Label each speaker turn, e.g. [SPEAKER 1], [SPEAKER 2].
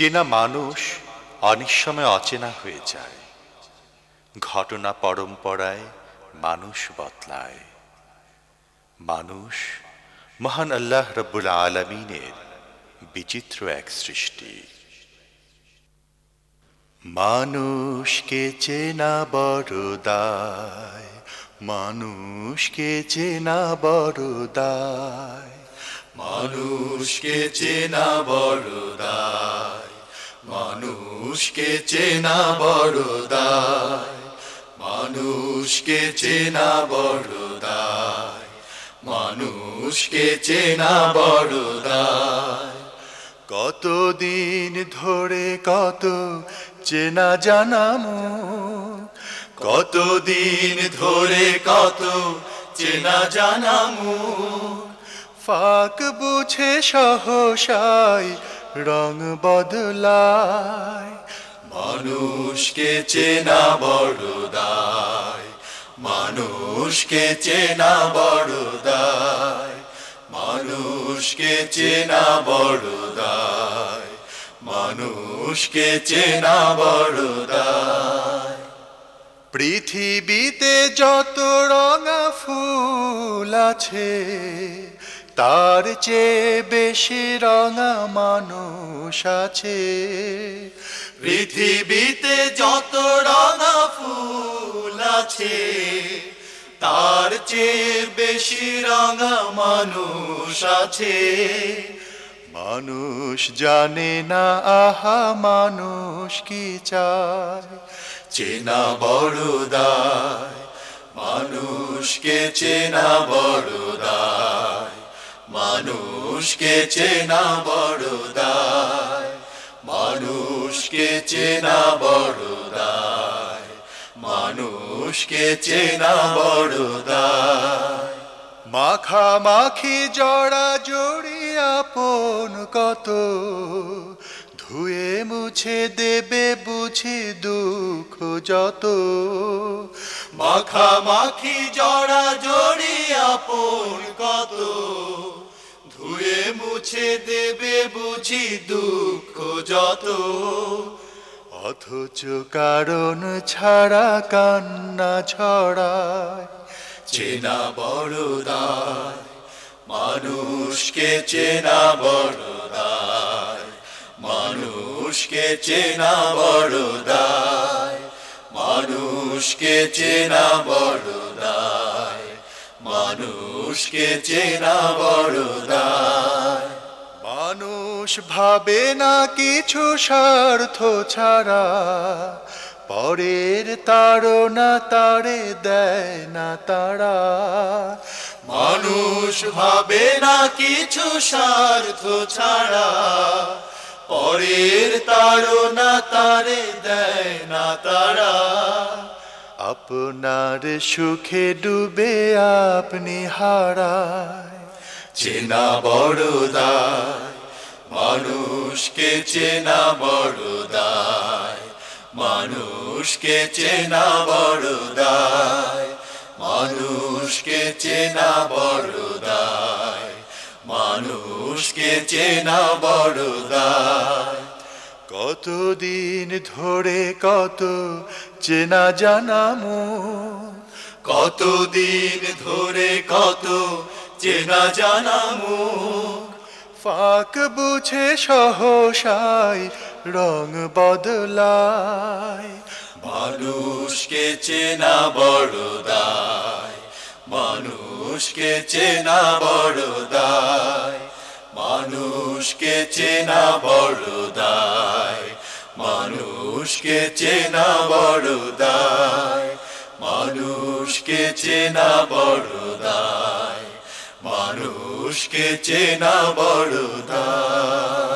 [SPEAKER 1] চেনা মানুষ অনেক সময় অচেনা হয়ে যায়। ঘটনা পরম্পরায় মানুষ বদলায়। মানুষ মহান আল্লাহ রব্বুল আলমিনের বিচিত্র এক সৃষ্টি। মানুষকে চেনা বড় দায়, মানুষকে চেনা বড় দায়, মানুষকে চেনা বড় দায়। মানুষকে চেনা বড় দায়। মানুষকে চেনা বড় দায়। মানুষকে চেনা বড় দায়। কতদিন ধরে কত চেনা জানামো। কতদিন ধরে কত চেনা জানামো। ফাঁক বুঝে সহসাই রং বদলায়। মানুষকে চেনা বড় দায়। মানুষকে চেনা বড় দায়। মানুষকে চেনা বড় দায়। মানুষকে চেনা বড় দায়। পৃথিবীতে যত রঙা ফুল আছে, তার চেয়ে বেশি রঙা মানুষ আছে। পৃথিবীতে যত রঙা ফুল আছে, তার চেয়ে বেশি রঙা মানুষ আছে। মানুষ জানে না, আহা, মানুষ কি চায়? চেনা বড় দায় মানুষকে চেনা বড় দায় মানুষকে চেনা বড় দায় মানুষকে চেনা বড় দায় মানুষকে চেনা বড় দায় মাখামাখি জড়া জড়ি আপন কত ধুয়ে মুছে দেবে বুঝি দুঃখ যত। মাখামাখি জড়া জড়ি আপন কত। ধুয়ে মুছে দেবে বুঝি দুঃখ যত। অথচ কারণ ছাড়া কান্না ছড়ায়, চেনা বড় দায়। মানুষকে চেনা বড় মানুষকে চেনা বড় দায়। মানুষকে চেনা বড় দায়। মানুষকে চেনা বড় দায়। মানুষ ভাবে না কিছু স্বার্থ ছাড়া। পরের তাড়না তারে দেয় না তারা। মানুষ ভাবে না কিছু স্বার্থ ছাড়া। পরের তাড়না তারে দেয় না তারা। আপনার সুখে ডুবে আপনি হারায়। চেনা বড় দায় মানুষকে চেনা বড় দায় মানুষকে চেনা বড় দায় মানুষকে চেনা বড় দায় মানুষকে চেনা বড় দায় কতদিন ধরে কত চেনা জানামো। কতদিন ধরে কত চেনা জানামো। ফাঁক বুঝে সহসাই রং বদলায়। মানুষকে চেনা বড় দায় মানুষকে চেনা বড় দায়, মানুষকে চেনা বড় দায়, মানুষকে চেনা বড় দায়, মানুষকে চেনা বড় দায়, মানুষকে চেনা বড় দায়।